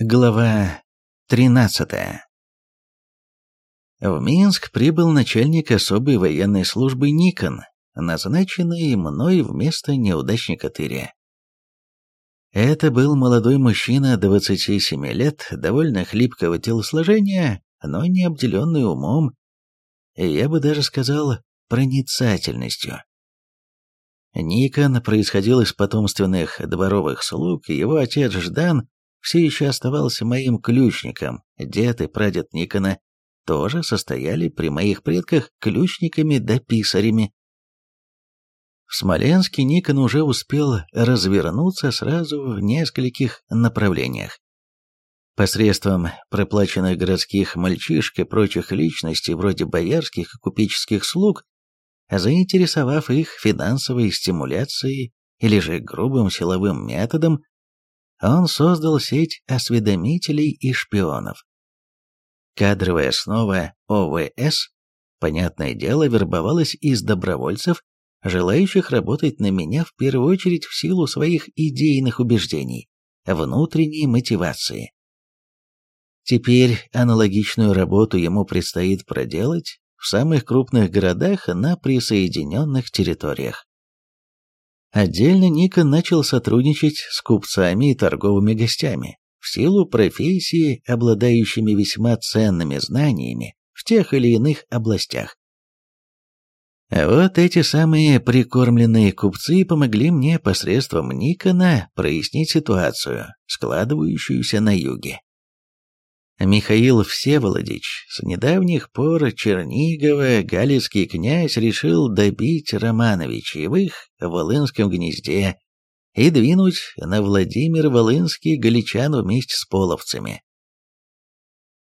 Глава 13 В Минск прибыл начальник особой военной службы Никон, назначенный мной вместо неудачника Тыря. Это был молодой мужчина 27 лет, довольно хлипкого телосложения, но не обделенный умом, и я бы даже сказал, проницательностью. Никон происходил из потомственных дворовых слуг, его отец Ждан все еще оставался моим ключником, дед и прадед Никона тоже состояли при моих предках ключниками да писарями. В Смоленске Никон уже успел развернуться сразу в нескольких направлениях. Посредством проплаченных городских мальчишек и прочих личностей вроде боярских и купеческих слуг, заинтересовав их финансовой стимуляцией или же грубым силовым методом, он создал сеть осведомителей и шпионов. Кадровая основа ОВС, понятное дело, вербовалась из добровольцев, желающих работать на меня в первую очередь в силу своих идейных убеждений, внутренней мотивации. Теперь аналогичную работу ему предстоит проделать в самых крупных городах на присоединенных территориях. Отдельно Никон начал сотрудничать с купцами и торговыми гостями, в силу профессии, обладающими весьма ценными знаниями в тех или иных областях. Вот эти самые прикормленные купцы помогли мне посредством Никона прояснить ситуацию, складывающуюся на юге. Михаил Всеволодич, с недавних пор Чернигова, галицкий князь, решил добить Романовичей в Волынском гнезде и двинуть на Владимир-Волынский галичан вместе с половцами.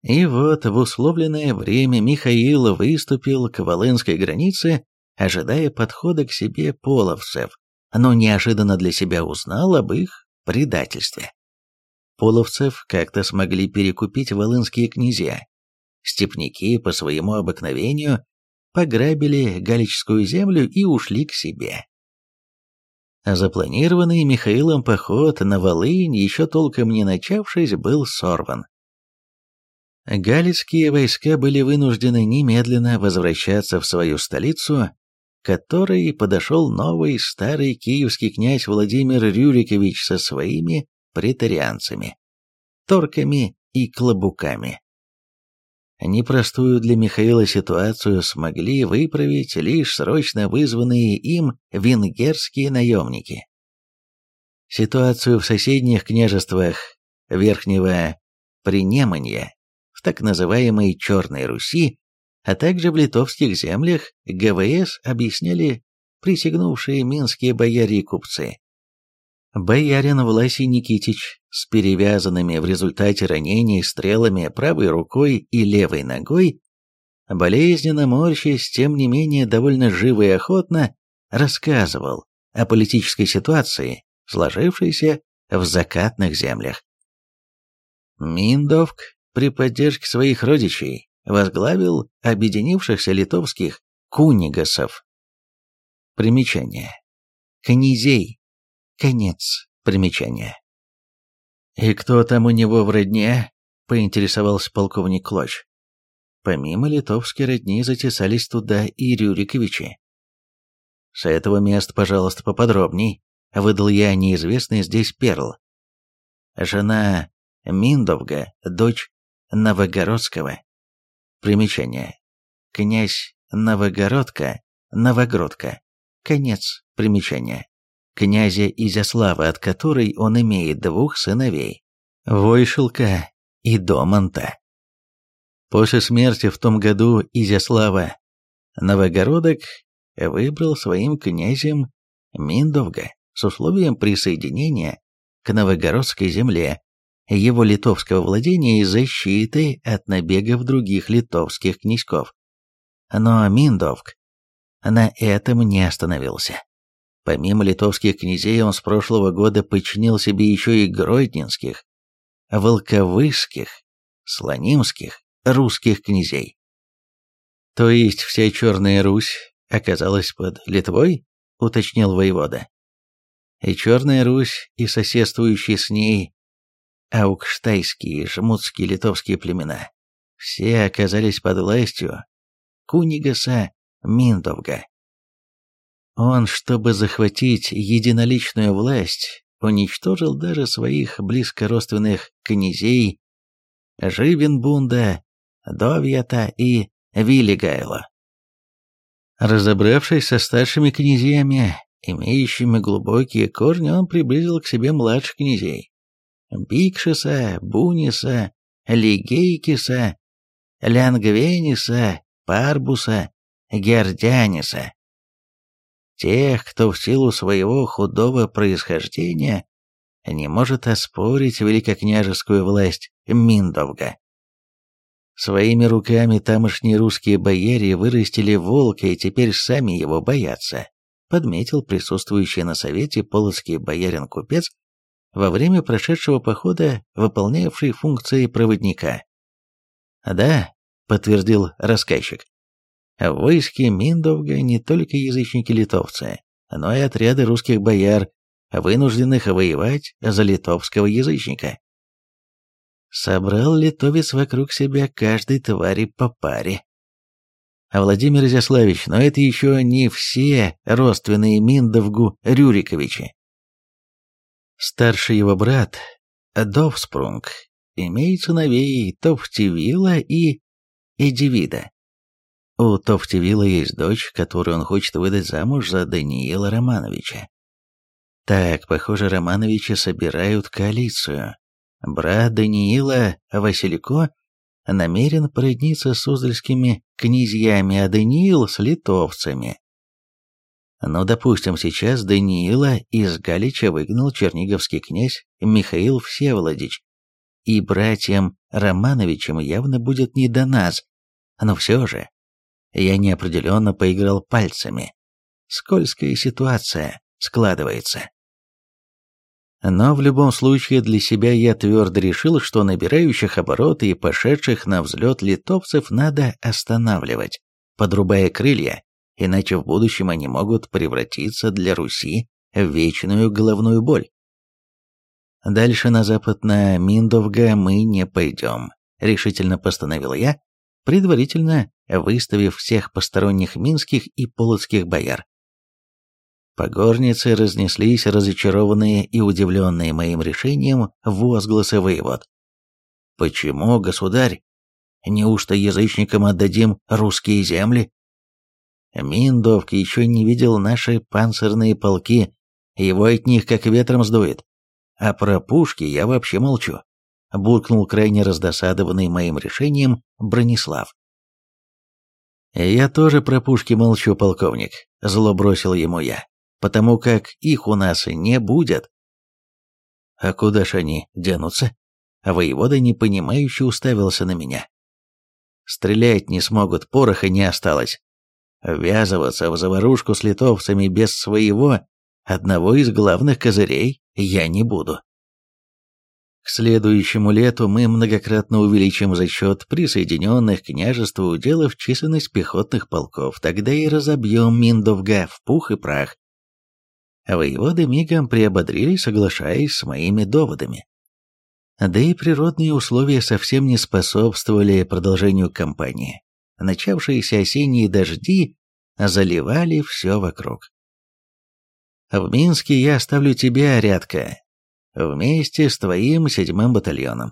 И вот в условленное время Михаил выступил к Волынской границе, ожидая подхода к себе половцев, но неожиданно для себя узнал об их предательстве. Половцев как-то смогли перекупить волынские князья. Степники по своему обыкновению пограбили галическую землю и ушли к себе. Запланированный Михаилом поход на Волынь, еще толком не начавшись, был сорван. Галицкие войска были вынуждены немедленно возвращаться в свою столицу, которой подошел новый старый киевский князь Владимир Рюрикович со своими претарианцами, торками и клобуками. Непростую для Михаила ситуацию смогли выправить лишь срочно вызванные им венгерские наемники. Ситуацию в соседних княжествах Верхнего Принеманья, в так называемой Черной Руси, а также в литовских землях ГВС объясняли присягнувшие минские бояре и купцы. Боярин Власий Никитич с перевязанными в результате ранений стрелами правой рукой и левой ногой, болезненно морщась, тем не менее довольно живо и охотно, рассказывал о политической ситуации, сложившейся в закатных землях. Миндовк при поддержке своих родичей возглавил объединившихся литовских кунигасов. Примечание. Князей Конец примечания. «И кто там у него в родне?» — поинтересовался полковник Клоч. Помимо литовской родни затесались туда и Рюриковичи. «С этого места, пожалуйста, поподробней», — выдал я неизвестный здесь перл. Жена Миндовга, дочь Новогородского. Примечание. Князь Новогородка, Новогродка. Конец примечания князя Изяслава, от которой он имеет двух сыновей – Войшелка и Домонта. После смерти в том году Изяслава Новогородок выбрал своим князем Миндовга с условием присоединения к новогородской земле, его литовского владения и защиты от набегов других литовских князьков. Но Миндовг на этом не остановился. Помимо литовских князей он с прошлого года подчинил себе еще и гродненских, волковышских, слонимских, русских князей. То есть вся Черная Русь оказалась под Литвой, уточнил воевода. И Черная Русь, и соседствующие с ней аукштайские, жмутские литовские племена. Все оказались под властью Кунигаса Миндовга. Он, чтобы захватить единоличную власть, уничтожил даже своих близкородственных князей Живенбунда, Довьята и Виллигайла. Разобравшись со старшими князьями, имеющими глубокие корни, он приблизил к себе младших князей. Бикшиса, Буниса, Лигейкиса, Лянгвениса, Парбуса, Гердяниса. Тех, кто в силу своего худого происхождения не может оспорить великокняжескую власть Миндовга. Своими руками тамошние русские бояре вырастили волка и теперь сами его боятся, подметил присутствующий на совете полоцкий боярин-купец во время прошедшего похода, выполнявший функции проводника. «Да», — подтвердил рассказчик, — «в войске Миндовга не только язычники-литовцы, но и отряды русских бояр, вынужденных воевать за литовского язычника. Собрал литовец вокруг себя каждой твари по паре. А Владимир Изяславич, но это еще не все родственные Миндовгу Рюриковичи. Старший его брат, Довспрунг, имеет сыновей Тофтивила и Эдивида. У Тофтивила есть дочь, которую он хочет выдать замуж за Даниила Романовича. Так, похоже, Романовичи собирают коалицию. Брат Даниила Василько намерен породниться с суздальскими князьями, а Даниил с литовцами. Но, допустим, сейчас Даниила из Галича выгнал черниговский князь Михаил Всеволодич, и братьям Романовичам явно будет не до нас, но все же, я неопределенно поиграл пальцами. Скользкая ситуация складывается. Но в любом случае для себя я твердо решил, что набирающих обороты и пошедших на взлет литовцев надо останавливать, подрубая крылья, иначе в будущем они могут превратиться для Руси в вечную головную боль. Дальше на запад на Миндовга мы не пойдем, решительно постановил я, предварительно выставив всех посторонних минских и полоцких бояр. По разнеслись разочарованные и удивленные моим решением возгласы воевод. «Почему, государь? Неужто язычникам отдадим русские земли?» Миндовк еще не видел наши панцирные полки, его от них как ветром сдует. А про пушки я вообще молчу, буркнул крайне раздосадованный моим решением Бронислав. «Я тоже про пушки молчу, полковник», — зло бросил ему я потому как их у нас не будет. А куда ж они денутся? А воевода непонимающе уставился на меня. Стрелять не смогут, пороха не осталось. Ввязываться в заварушку с литовцами без своего, одного из главных козырей, я не буду. К следующему лету мы многократно увеличим за счет присоединенных княжеству уделов численность пехотных полков, тогда и разобьем Миндовга в пух и прах. Воеводы мигом приободрились, соглашаясь с моими доводами. Да и природные условия совсем не способствовали продолжению кампании. Начавшиеся осенние дожди заливали все вокруг. В Минске я оставлю тебя, Рядка, вместе с твоим седьмым батальоном.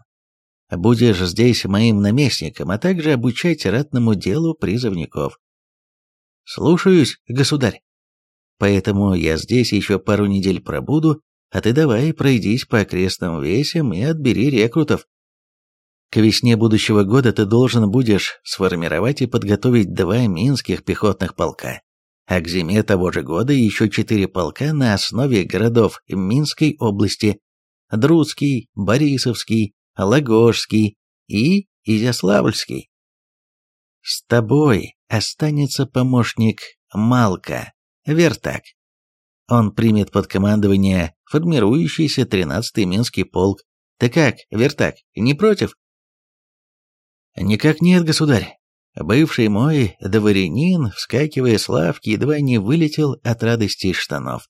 Будешь здесь моим наместником, а также обучать ратному делу призывников. Слушаюсь, государь. Поэтому я здесь еще пару недель пробуду, а ты давай пройдись по окрестным весям и отбери рекрутов. К весне будущего года ты должен будешь сформировать и подготовить два минских пехотных полка, а к зиме того же года еще четыре полка на основе городов Минской области – Друцкий, Борисовский, Лагожский и Изяславльский. С тобой останется помощник Малка, Вертак. Он примет под командование формирующийся 13-й Минский полк. Ты как, Вертак, не против? Никак нет, государь. Бывший мой дворянин, вскакивая с лавки, едва не вылетел от радости штанов.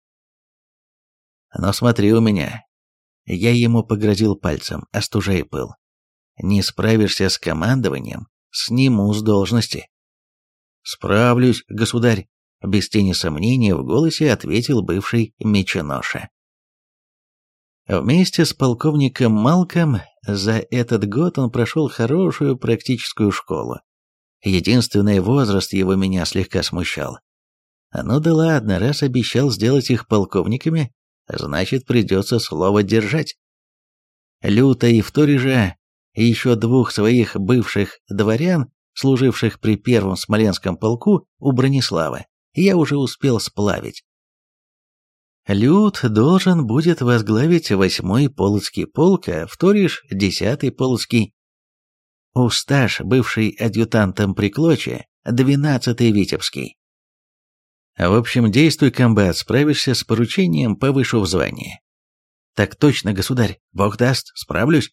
Но смотри у меня. Я ему погрозил пальцем, остужая пыл. Не справишься с командованием, сниму с должности. Справлюсь, государь, без тени сомнения в голосе ответил бывший меченоша. Вместе с полковником Малком за этот год он прошел хорошую практическую школу. Единственный возраст его меня слегка смущал. Ну да ладно, раз обещал сделать их полковниками, значит придется слово держать. Люто и Вторежа и еще двух своих бывших дворян, служивших при первом Смоленском полку у Бронислава, я уже успел сплавить. Люд должен будет возглавить восьмой Полоцкий полк, а Вториш — десятый Полоцкий. Усташ, бывший адъютантом при Клоче, двенадцатый Витебский. В общем, действуй, комбат, справишься с поручением, повышу в звании. Так точно, государь, бог даст, справлюсь.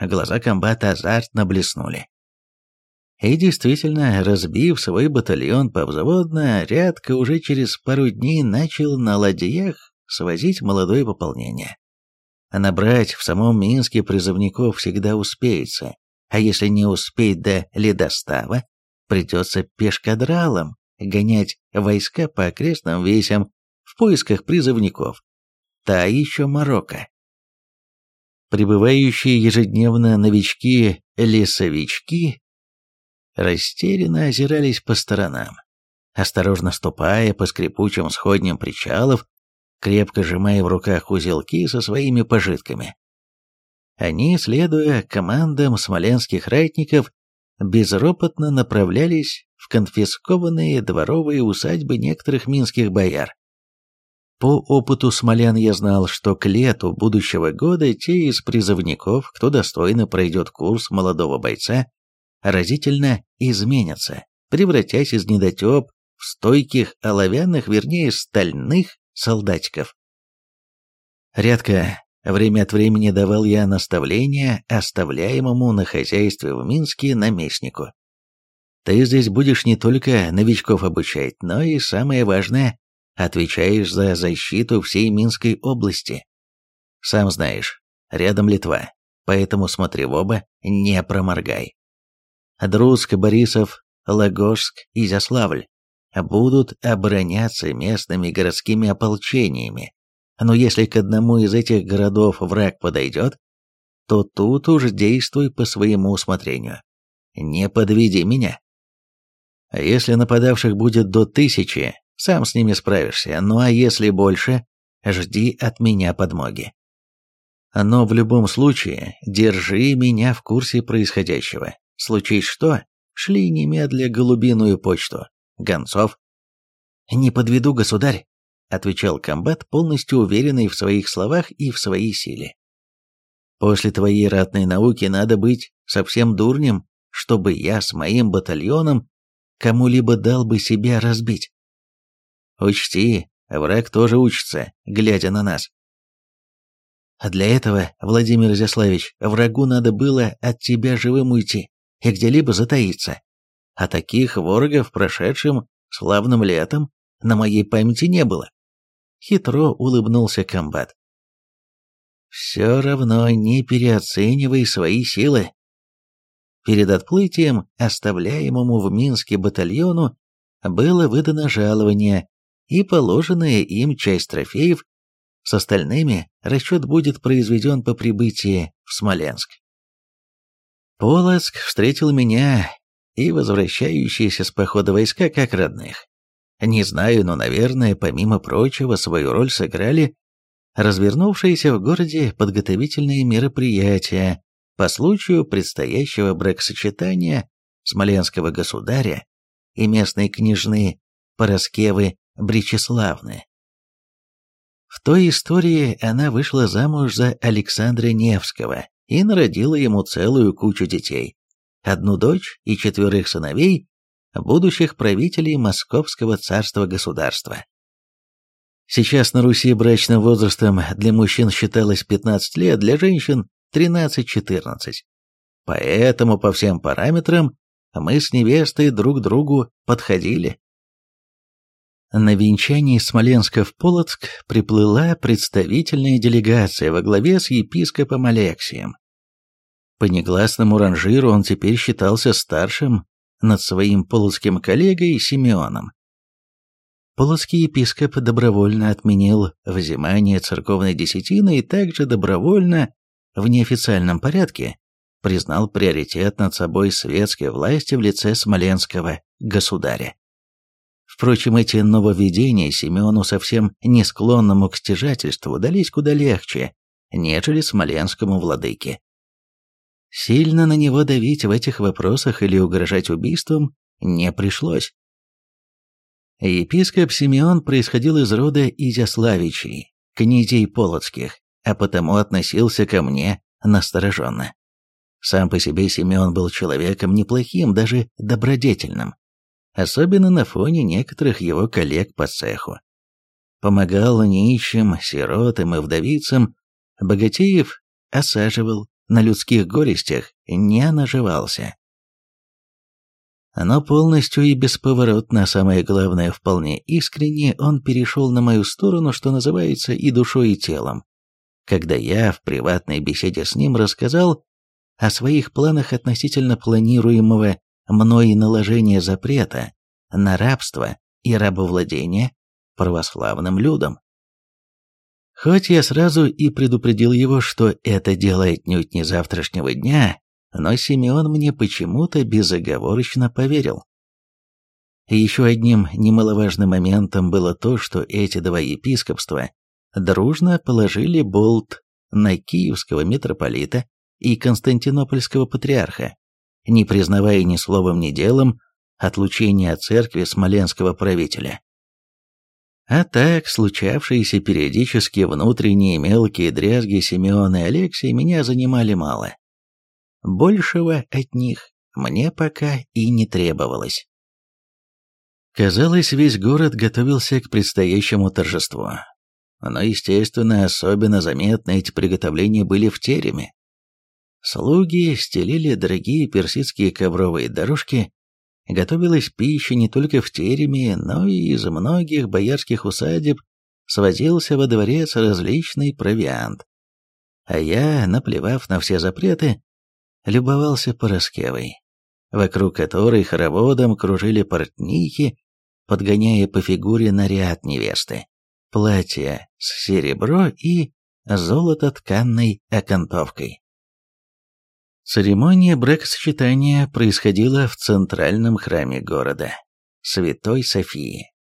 Глаза комбата азартно блеснули. И действительно, разбив свой батальон повзводно, Рядко уже через пару дней начал на ладьях свозить молодое пополнение. Набрать в самом Минске призывников всегда успеется, а если не успеть до ледостава, придется пешкадралом гонять войска по окрестным весям в поисках призывников. Та еще Марокко. Прибывающие ежедневно новички-лесовички растерянно озирались по сторонам, осторожно ступая по скрипучим сходням причалов, крепко сжимая в руках узелки со своими пожитками. Они, следуя командам смоленских ратников, безропотно направлялись в конфискованные дворовые усадьбы некоторых минских бояр. По опыту смолян я знал, что к лету будущего года те из призывников, кто достойно пройдет курс молодого бойца, разительно изменятся, превратясь из недотеп в стойких оловянных, вернее, стальных солдатиков. Редко, время от времени давал я наставления оставляемому на хозяйстве в Минске наместнику. Ты здесь будешь не только новичков обучать, но и, самое важное, отвечаешь за защиту всей Минской области. Сам знаешь, рядом Литва, поэтому смотри в оба, не проморгай. Друск, Борисов, Лагожск, Изяславль будут обороняться местными городскими ополчениями. Но если к одному из этих городов враг подойдет, то тут уж действуй по своему усмотрению. Не подведи меня. А если нападавших будет до тысячи, сам с ними справишься, ну а если больше, жди от меня подмоги. Но в любом случае, держи меня в курсе происходящего. Случись что, шли немедля голубиную почту. Гонцов. «Не подведу, государь», — отвечал комбат, полностью уверенный в своих словах и в своей силе. «После твоей ратной науки надо быть совсем дурнем, чтобы я с моим батальоном кому-либо дал бы себя разбить. Учти, враг тоже учится, глядя на нас. А для этого, Владимир Изяславич, врагу надо было от тебя живым уйти и где-либо затаиться. А таких ворогов, прошедшим славным летом, на моей памяти не было. Хитро улыбнулся комбат. Все равно не переоценивай свои силы. Перед отплытием, оставляемому в Минске батальону, было выдано жалование и положенная им часть трофеев, с остальными расчет будет произведен по прибытии в Смоленск. Полоцк встретил меня и возвращающиеся с похода войска как родных. Не знаю, но, наверное, помимо прочего, свою роль сыграли развернувшиеся в городе подготовительные мероприятия по случаю предстоящего бракосочетания смоленского государя и местной княжны Пороскевы Бречеславны. В той истории она вышла замуж за Александра Невского, и народила ему целую кучу детей, одну дочь и четверых сыновей, будущих правителей Московского царства-государства. Сейчас на Руси брачным возрастом для мужчин считалось 15 лет, для женщин 13-14. Поэтому по всем параметрам мы с невестой друг другу подходили. На венчании Смоленска в Полоцк приплыла представительная делегация во главе с епископом Алексием. По негласному ранжиру он теперь считался старшим над своим полоцким коллегой Симеоном. Полоцкий епископ добровольно отменил взимание церковной десятины и также добровольно, в неофициальном порядке, признал приоритет над собой светской власти в лице смоленского государя. Впрочем, эти нововведения Симеону, совсем не склонному к стяжательству, дались куда легче, нежели смоленскому владыке. Сильно на него давить в этих вопросах или угрожать убийством не пришлось. Епископ Симеон происходил из рода Изяславичей, князей Полоцких, а потому относился ко мне настороженно. Сам по себе Симеон был человеком неплохим, даже добродетельным, особенно на фоне некоторых его коллег по цеху. Помогал нищим, сиротам и вдовицам, богатеев осаживал, на людских горестях не наживался но полностью и бесповоротно, самое главное, вполне искренне, он перешел на мою сторону, что называется, и душой, и телом. Когда я в приватной беседе с ним рассказал о своих планах относительно планируемого мной наложения запрета на рабство и рабовладение православным людям. Хоть я сразу и предупредил его, что это дело отнюдь не завтрашнего дня, но Симеон мне почему-то безоговорочно поверил. Еще одним немаловажным моментом было то, что эти два епископства дружно положили болт на киевского митрополита и константинопольского патриарха, не признавая ни словом, ни делом отлучения от церкви смоленского правителя. А так, случавшиеся периодически внутренние мелкие дрязги Симеона и Алексия меня занимали мало. Большего от них мне пока и не требовалось. Казалось, весь город готовился к предстоящему торжеству. Но, естественно, особенно заметны эти приготовления были в тереме. Слуги стелили дорогие персидские ковровые дорожки, готовилась пища не только в тереме, но и из многих боярских усадеб свозился во дворец различный провиант. А я, наплевав на все запреты, любовался Пороскевой, вокруг которой хороводом кружили портнихи, подгоняя по фигуре наряд невесты, платье с серебро и золото-тканной окантовкой. Церемония бракосочетания происходила в центральном храме города, Святой Софии.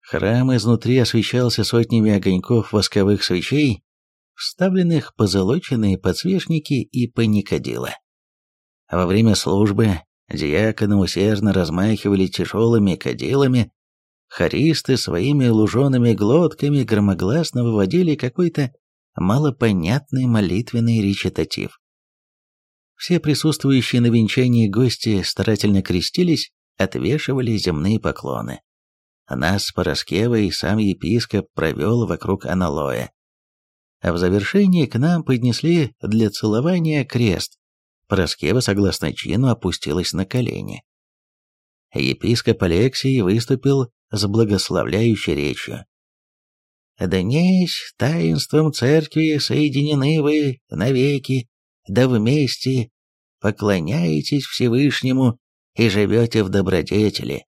Храм изнутри освещался сотнями огоньков восковых свечей, вставленных позолоченные подсвечники и паникадила. Во время службы диаконы усердно размахивали тяжелыми кадилами, хористы своими лужеными глотками громогласно выводили какой-то малопонятный молитвенный речитатив. Все присутствующие на венчании гости старательно крестились, отвешивали земные поклоны. Нас с Пороскевой сам епископ провел вокруг аналоя, а в завершении к нам поднесли для целования крест. Проскева, согласно чину, опустилась на колени. Епископ Алексий выступил с благословляющей речью. «Днесь таинством церкви соединены вы навеки, да вместе поклоняетесь Всевышнему и живете в добродетели.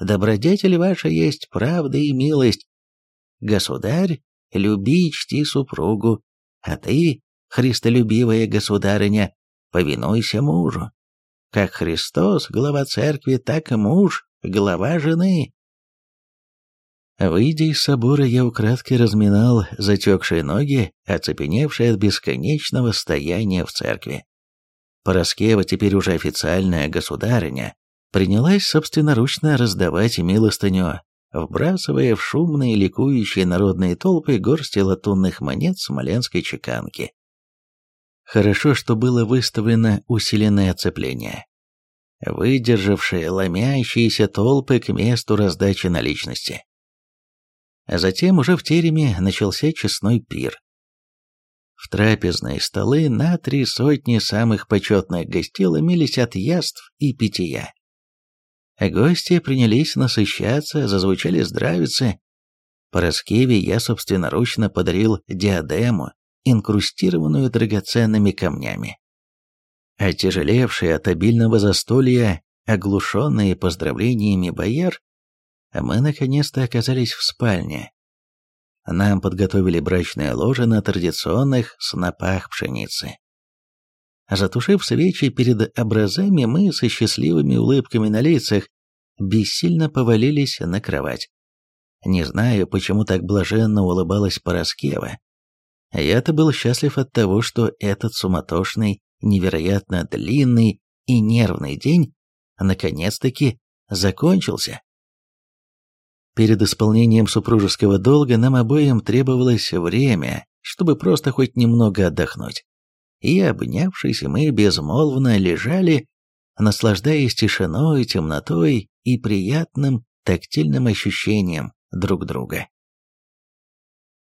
Добродетель ваша есть правда и милость. Государь люби и чти супругу, а ты, христолюбивая государыня, повинуйся мужу. Как Христос, глава церкви, так и муж, глава жены. Выйдя из собора, я украдкой разминал затекшие ноги, оцепеневшие от бесконечного стояния в церкви. Пороскева, теперь уже официальная государыня, принялась собственноручно раздавать милостыню вбрасывая в шумные ликующие народные толпы горсти латунных монет смоленской чеканки. Хорошо, что было выставлено усиленное оцепление, выдержавшее ломящиеся толпы к месту раздачи наличности. Затем уже в тереме начался честной пир. В трапезные столы на три сотни самых почетных гостей ломились от яств и питья. Гости принялись насыщаться, зазвучали здравицы. Пороскеве я собственноручно подарил диадему, инкрустированную драгоценными камнями. Отяжелевшие от обильного застолья, оглушенные поздравлениями бояр, мы наконец-то оказались в спальне. Нам подготовили брачное ложе на традиционных снопах пшеницы. Затушив свечи перед образами, мы со счастливыми улыбками на лицах бессильно повалились на кровать. Не знаю, почему так блаженно улыбалась Пороскева. Я-то был счастлив от того, что этот суматошный, невероятно длинный и нервный день наконец-таки закончился. Перед исполнением супружеского долга нам обоим требовалось время, чтобы просто хоть немного отдохнуть. И, обнявшись, мы безмолвно лежали, наслаждаясь тишиной, темнотой и приятным тактильным ощущением друг друга.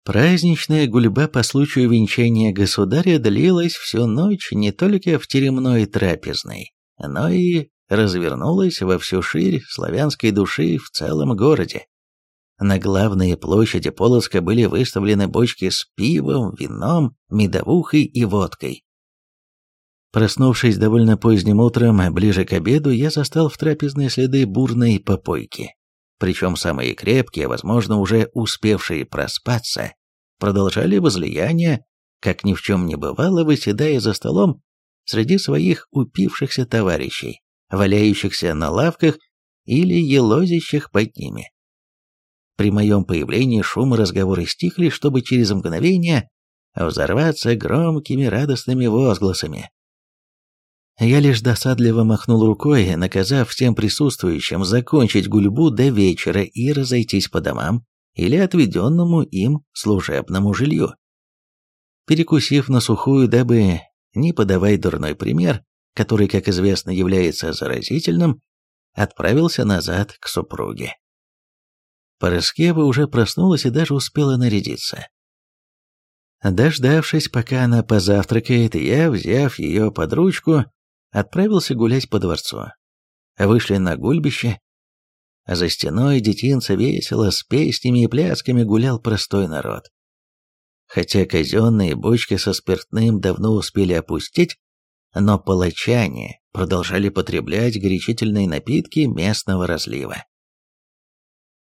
Праздничная гульба по случаю венчания государя длилась всю ночь не только в теремной трапезной, но и развернулась во всю ширь славянской души в целом городе. На главные площади Полоцка были выставлены бочки с пивом, вином, медовухой и водкой. Проснувшись довольно поздним утром, ближе к обеду, я застал в трапезной следы бурной попойки. Причем самые крепкие, возможно, уже успевшие проспаться, продолжали возлияние, как ни в чем не бывало, выседая за столом среди своих упившихся товарищей, валяющихся на лавках или елозящих под ними. При моем появлении шум и разговоры стихли, чтобы через мгновение взорваться громкими радостными возгласами. Я лишь досадливо махнул рукой, наказав всем присутствующим закончить гульбу до вечера и разойтись по домам или отведенному им служебному жилью. Перекусив на сухую, дабы не подавать дурной пример, который, как известно, является заразительным, отправился назад к супруге. Параскева уже проснулась и даже успела нарядиться. Дождавшись, пока она позавтракает, я, взяв ее под ручку, отправился гулять по дворцу. Вышли на гульбище. За стеной детинца весело с песнями и плясками гулял простой народ. Хотя казенные бочки со спиртным давно успели опустить, но палачане продолжали потреблять горячительные напитки местного разлива.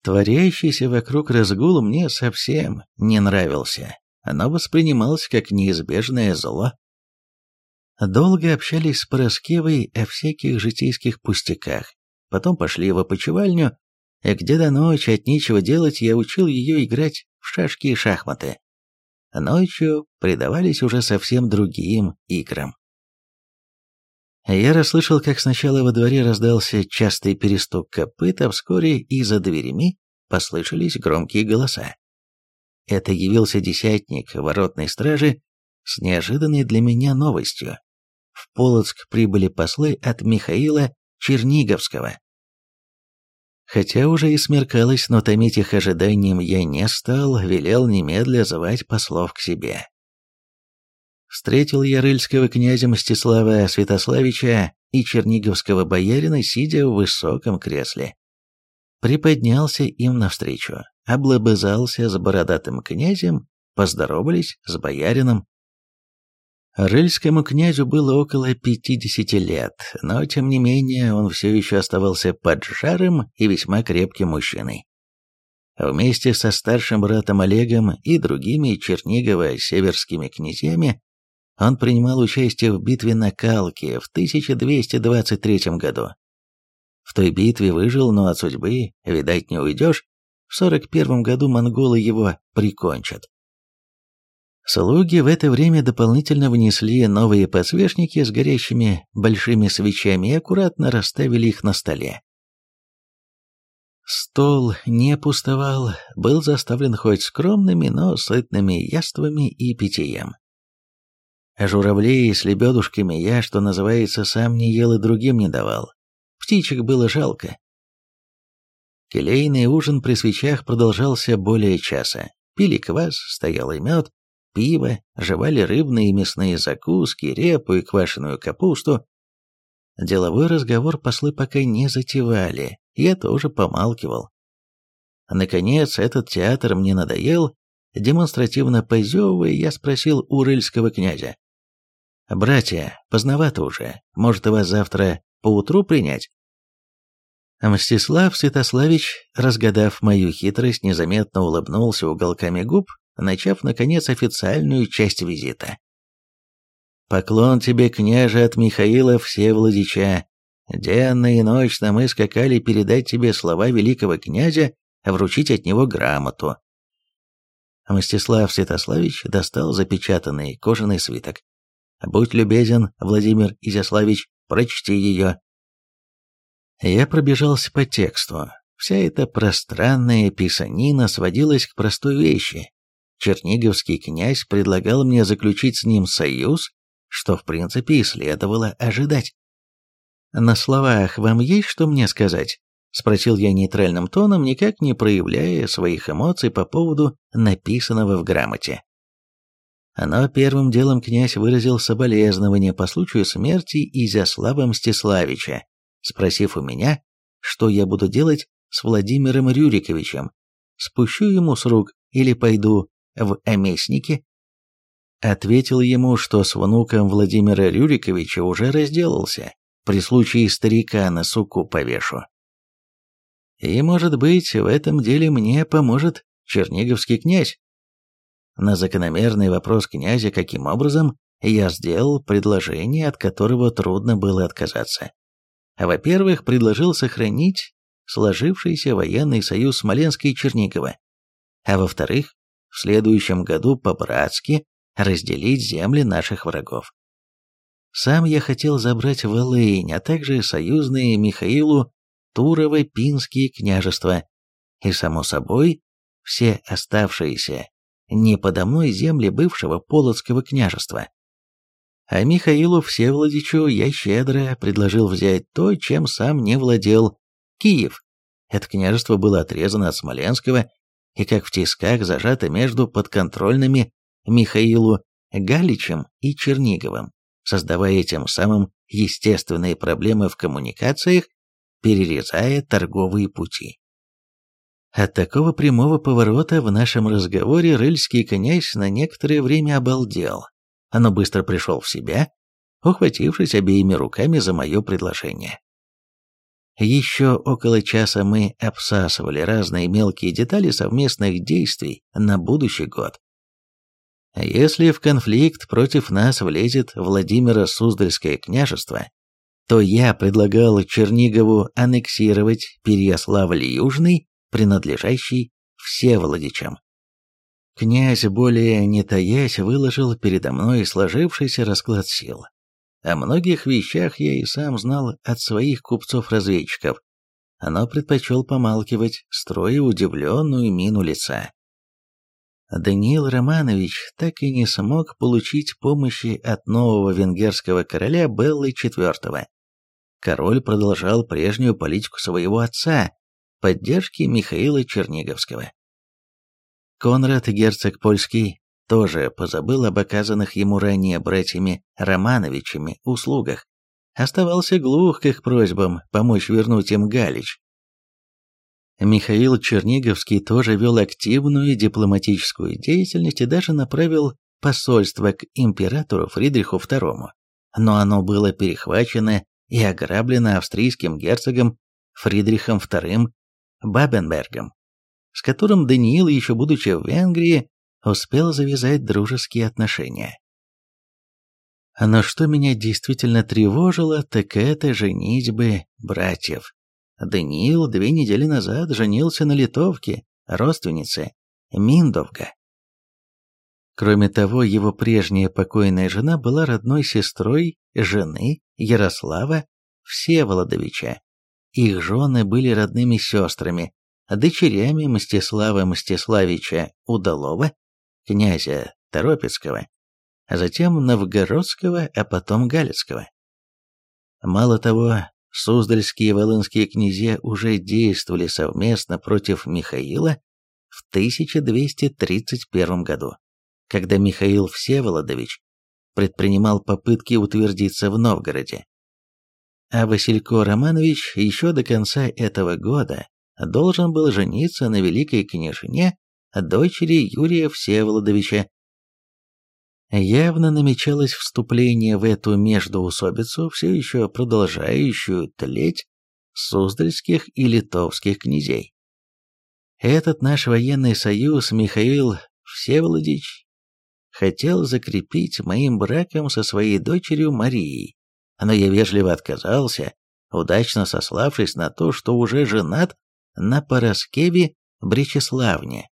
Творящийся вокруг разгул мне совсем не нравился, оно воспринималось как неизбежное зло. Долго общались с Пороскевой о всяких житейских пустяках, потом пошли в опочивальню, где до ночи от нечего делать я учил ее играть в шашки и шахматы. Ночью предавались уже совсем другим играм. Я расслышал, как сначала во дворе раздался частый перестук копыт, а вскоре и за дверями послышались громкие голоса. Это явился десятник воротной стражи с неожиданной для меня новостью. В Полоцк прибыли послы от Михаила Черниговского. Хотя уже и смеркалось, но томить их ожиданием я не стал, велел немедля звать послов к себе. Встретил я рыльского князя Мстислава Святославича и черниговского боярина, сидя в высоком кресле. Приподнялся им навстречу, облобызался с бородатым князем, поздоровались с боярином. Рыльскому князю было около пятидесяти лет, но тем не менее он все еще оставался поджарым и весьма крепким мужчиной. Вместе со старшим братом Олегом и другими чернигово-северскими князьями он принимал участие в битве на Калке в 1223 году. В той битве выжил, но от судьбы, видать, не уйдешь, в 41 году монголы его прикончат. Слуги в это время дополнительно внесли новые подсвечники с горящими большими свечами и аккуратно расставили их на столе. Стол не пустовал, был заставлен хоть скромными, но сытными яствами и питьем. Журавлей с лебедушками я, что называется, сам не ел и другим не давал. Птичек было жалко. Келейный ужин при свечах продолжался более часа. Пили квас, стоял и мед, пиво, жевали рыбные и мясные закуски, репу и квашеную капусту. Деловой разговор послы пока не затевали, я тоже помалкивал. Наконец, этот театр мне надоел, демонстративно позевывая, я спросил у рыльского князя. «Братья, поздновато уже, может, вас завтра поутру принять?» Мстислав Святославич, разгадав мою хитрость, незаметно улыбнулся уголками губ, начав, наконец, официальную часть визита. «Поклон тебе, княже, от Михаила Всеволодича. Денно и ночно мы скакали передать тебе слова великого князя, вручить от него грамоту». Мстислав Святославич достал запечатанный кожаный свиток. «Будь любезен, Владимир Изяславич, прочти ее». Я пробежался по тексту. Вся эта пространная писанина сводилась к простой вещи. Черниговский князь предлагал мне заключить с ним союз, что в принципе и следовало ожидать. «На словах вам есть что мне сказать?» — спросил я нейтральным тоном, никак не проявляя своих эмоций по поводу написанного в грамоте. Но первым делом князь выразил соболезнование по случаю смерти Изяслава Мстиславича, спросив у меня, что я буду делать с Владимиром Рюриковичем, спущу ему с рук или пойду в Омесники. Ответил ему, что с внуком Владимира Рюриковича уже разделался, при случае старика на суку повешу. И, может быть, в этом деле мне поможет черниговский князь. На закономерный вопрос князя, каким образом, я сделал предложение, от которого трудно было отказаться. Во-первых, предложил сохранить сложившийся военный союз Смоленска и Чернигова, а во-вторых, в следующем году по-братски разделить земли наших врагов. Сам я хотел забрать Волынь, а также союзные Михаилу Турово-Пинские княжества и, само собой, все оставшиеся не подо мной земли бывшего Полоцкого княжества. А Михаилу Всеволодичу я щедро предложил взять то, чем сам не владел – Киев. Это княжество было отрезано от Смоленского и как в тисках зажато между подконтрольными Михаилу Галичем и Черниговым, создавая тем самым естественные проблемы в коммуникациях, перерезая торговые пути. От такого прямого поворота в нашем разговоре рыльский князь на некоторое время обалдел но быстро пришел в себя, ухватившись обеими руками за мое предложение. Еще около часа мы обсасывали разные мелкие детали совместных действий на будущий год. Если в конфликт против нас влезет Владимира Суздальское княжество, то я предлагал Чернигову аннексировать Переяславль-Южный, принадлежащий Всеволодичам. Князь, более не таясь, выложил передо мной сложившийся расклад сил. О многих вещах я и сам знал от своих купцов-разведчиков, но предпочел помалкивать, строя удивленную мину лица. Даниил Романович так и не смог получить помощи от нового венгерского короля Беллы IV. Король продолжал прежнюю политику своего отца, поддержки Михаила Черниговского. Конрад, герцог польский, тоже позабыл об оказанных ему ранее братьями Романовичами услугах. Оставался глух к их просьбам помочь вернуть им Галич. Михаил Черниговский тоже вел активную дипломатическую деятельность и даже направил посольство к императору Фридриху II, но оно было перехвачено и ограблено австрийским герцогом Фридрихом II Бабенбергом с которым Даниил, еще будучи в Венгрии, успел завязать дружеские отношения. Но что меня действительно тревожило, так это женитьбы братьев. Даниил две недели назад женился на литовке, родственнице Миндовга. Кроме того, его прежняя покойная жена была родной сестрой жены Ярослава Всеволодовича. Их жены были родными сестрами, дочерями Мстислава Мстиславича Удалова, князя Торопецкого, а затем Новгородского, а потом Галицкого. Мало того, Суздальские и Волынские князья уже действовали совместно против Михаила в 1231 году, когда Михаил Всеволодович предпринимал попытки утвердиться в Новгороде. А Василько Романович еще до конца этого года должен был жениться на великой княжне, дочери Юрия Всеволодовича. Явно намечалось вступление в эту междоусобицу, все еще продолжающую тлеть суздальских и литовских князей. Этот наш военный союз Михаил Всеволодович хотел закрепить моим браком со своей дочерью Марией, но я вежливо отказался, удачно сославшись на то, что уже женат на Пороскеве Бречеславне.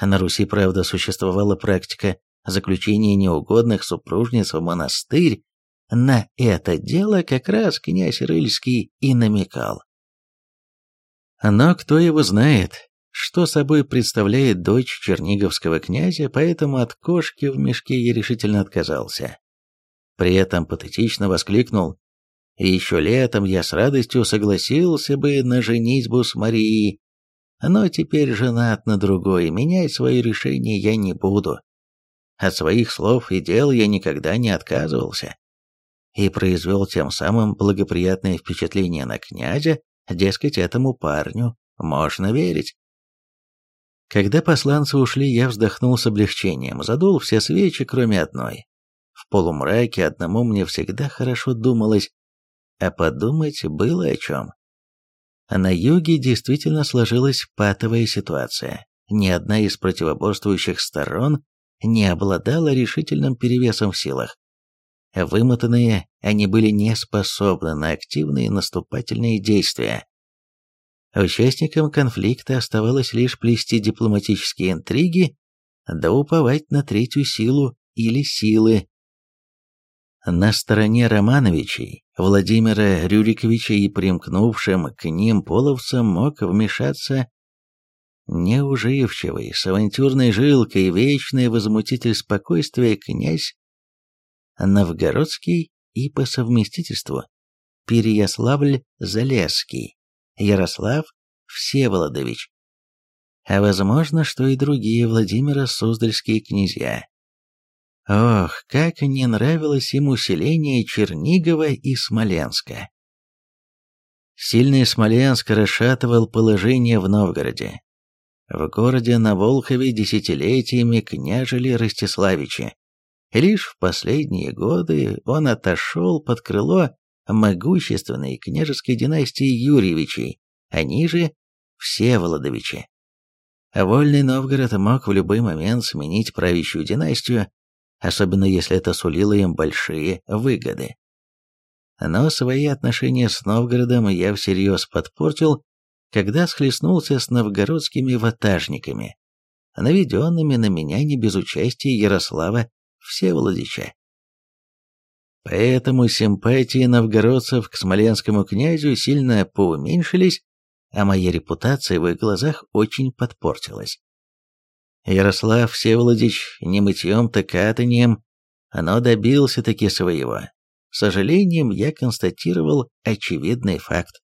На Руси, правда, существовала практика заключения неугодных супружниц в монастырь, на это дело как раз князь Рыльский и намекал. Но кто его знает, что собой представляет дочь черниговского князя, поэтому от кошки в мешке я решительно отказался. При этом патетично воскликнул «Еще летом я с радостью согласился бы на женитьбу с Марией, но теперь женат на другой, менять свое решение я не буду. От своих слов и дел я никогда не отказывался. И произвел тем самым благоприятное впечатление на князя, дескать, этому парню можно верить. Когда посланцы ушли, я вздохнул с облегчением, задул все свечи, кроме одной. В полумраке одному мне всегда хорошо думалось, а подумать было о чем. На юге действительно сложилась патовая ситуация. Ни одна из противоборствующих сторон не обладала решительным перевесом в силах. Вымотанные, они были не способны на активные наступательные действия. Участникам конфликта оставалось лишь плести дипломатические интриги, да уповать на третью силу или силы. На стороне Романовичей, Владимира Рюриковича и примкнувшим к ним половцам мог вмешаться неуживчивый, с авантюрной жилкой, вечный возмутитель спокойствия князь Новгородский и по совместительству Переяславль-Залесский, Ярослав Всеволодович, а возможно, что и другие Владимира Суздальские князья. Ох, как не нравилось им усиление Чернигова и Смоленска. Сильный Смоленск расшатывал положение в Новгороде. В городе на Волхове десятилетиями княжили Ростиславичи. Лишь в последние годы он отошел под крыло могущественной княжеской династии Юрьевичей, они же Всеволодовичи. Вольный Новгород мог в любой момент сменить правящую династию, особенно если это сулило им большие выгоды. Но свои отношения с Новгородом я всерьез подпортил, когда схлестнулся с новгородскими ватажниками, наведенными на меня не без участия Ярослава Всеволодича. Поэтому симпатии новгородцев к смоленскому князю сильно поуменьшились, а моя репутация в их глазах очень подпортилась. Ярослав Всеволодич не мытьем-то катанием, но добился таки своего. С сожалением я констатировал очевидный факт.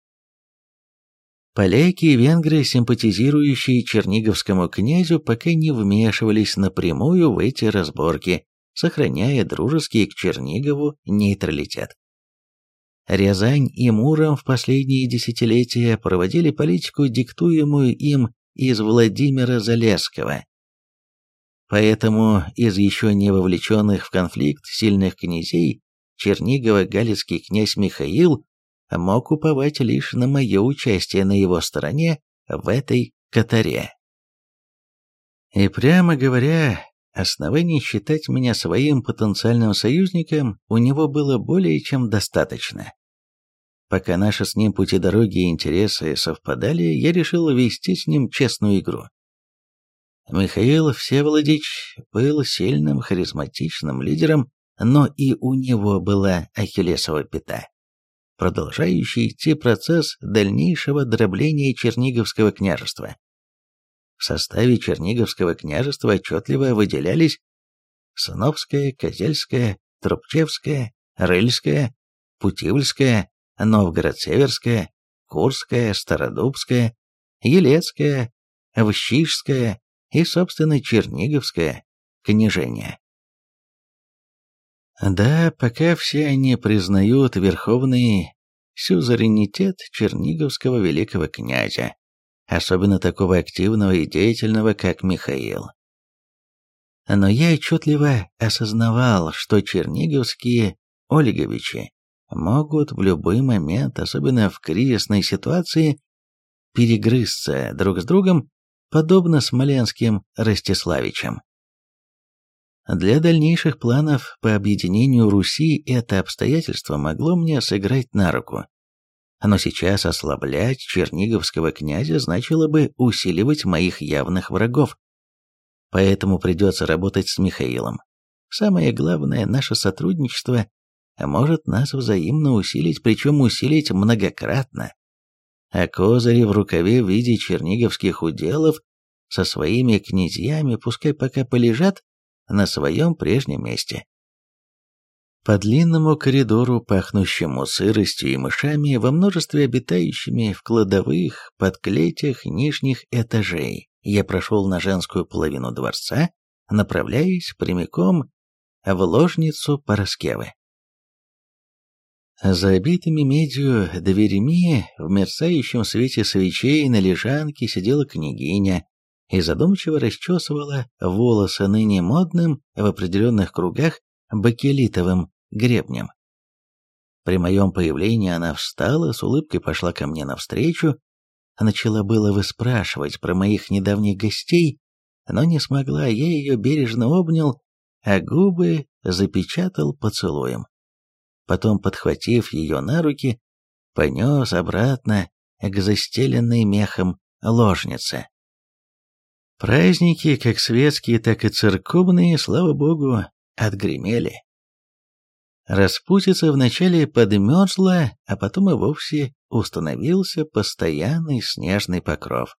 Поляки и венгры, симпатизирующие черниговскому князю, пока не вмешивались напрямую в эти разборки, сохраняя дружеский к Чернигову нейтралитет. Рязань и Муром в последние десятилетия проводили политику, диктуемую им из Владимира Залесского. Поэтому из еще не вовлеченных в конфликт сильных князей Чернигова-Галицкий князь Михаил мог уповать лишь на мое участие на его стороне в этой катаре. И прямо говоря, оснований считать меня своим потенциальным союзником у него было более чем достаточно. Пока наши с ним пути дороги и интересы совпадали, я решил вести с ним честную игру. Михаил Всеволодич был сильным, харизматичным лидером, но и у него была ахиллесова пята продолжающий идти процесс дальнейшего дробления Черниговского княжества. В составе Черниговского княжества отчетливо выделялись Сновская, Козельская, Трубчевская, Рыльская, Путивльская, Новгород-Северская, Курская, Стародубская, Елецкая, Вщишская и, собственно, Черниговское княжение. Да, пока все они признают верховный сюзеренитет черниговского великого князя, особенно такого активного и деятельного, как Михаил. Но я отчетливо осознавал, что черниговские Ольговичи могут в любой момент, особенно в кризисной ситуации, перегрызться друг с другом, подобно смоленским Ростиславичам. Для дальнейших планов по объединению Руси это обстоятельство могло мне сыграть на руку. Но сейчас ослаблять черниговского князя значило бы усиливать моих явных врагов. Поэтому придется работать с Михаилом. Самое главное, наше сотрудничество может нас взаимно усилить, причем усилить многократно. А козыри в рукаве в виде черниговских уделов со своими князьями пускай пока полежат на своем прежнем месте. По длинному коридору, пахнущему сыростью и мышами, во множестве обитающими в кладовых, под клетях нижних этажей, я прошел на женскую половину дворца, направляясь прямиком в ложницу Пороскевы. За обитыми медью дверями в мерцающем свете свечей на лежанке сидела княгиня и задумчиво расчесывала волосы ныне модным в определенных кругах бакелитовым гребнем. При моем появлении она встала, с улыбкой пошла ко мне навстречу, начала было выспрашивать про моих недавних гостей, но не смогла, я ее бережно обнял, а губы запечатал поцелуем потом, подхватив ее на руки, понес обратно к застеленной мехом ложнице. Праздники, как светские, так и церковные, слава богу, отгремели. Распутица вначале подмерзла, а потом и вовсе установился постоянный снежный покров.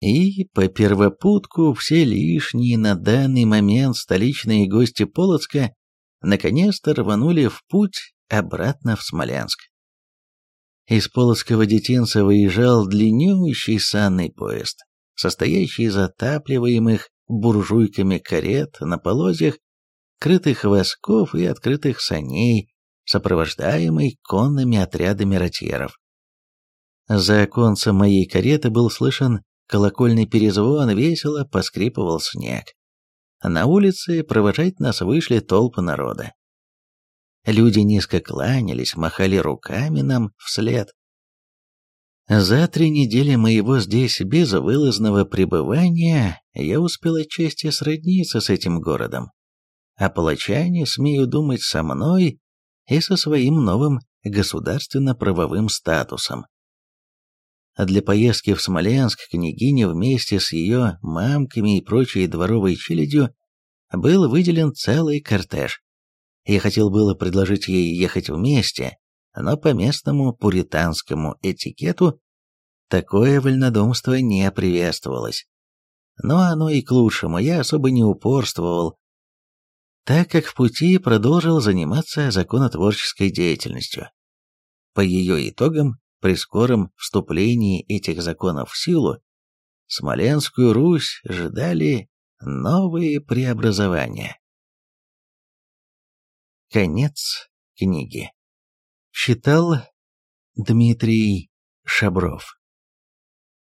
И по первопутку все лишние на данный момент столичные гости Полоцка наконец-то рванули в путь обратно в Смоленск. Из Полоцкого детинца выезжал длиннющий санный поезд, состоящий из отапливаемых буржуйками карет на полозьях, крытых восков и открытых саней, сопровождаемый конными отрядами ротьеров. За оконцем моей кареты был слышен колокольный перезвон, весело поскрипывал снег. На улице провожать нас вышли толпы народа. Люди низко кланялись, махали руками нам вслед. За три недели моего здесь безвылазного пребывания я успел отчасти сродниться с этим городом. А палачане, смею думать, со мной и со своим новым государственно-правовым статусом. А для поездки в Смоленск княгине вместе с ее мамками и прочей дворовой челядью был выделен целый кортеж. Я хотел было предложить ей ехать вместе, но по местному пуританскому этикету такое вольнодумство не приветствовалось. Но оно и к лучшему, я особо не упорствовал, так как в пути продолжил заниматься законотворческой деятельностью. По ее итогам при скором вступлении этих законов в силу, Смоленскую Русь ждали новые преобразования. Конец книги. Читал Дмитрий Шабров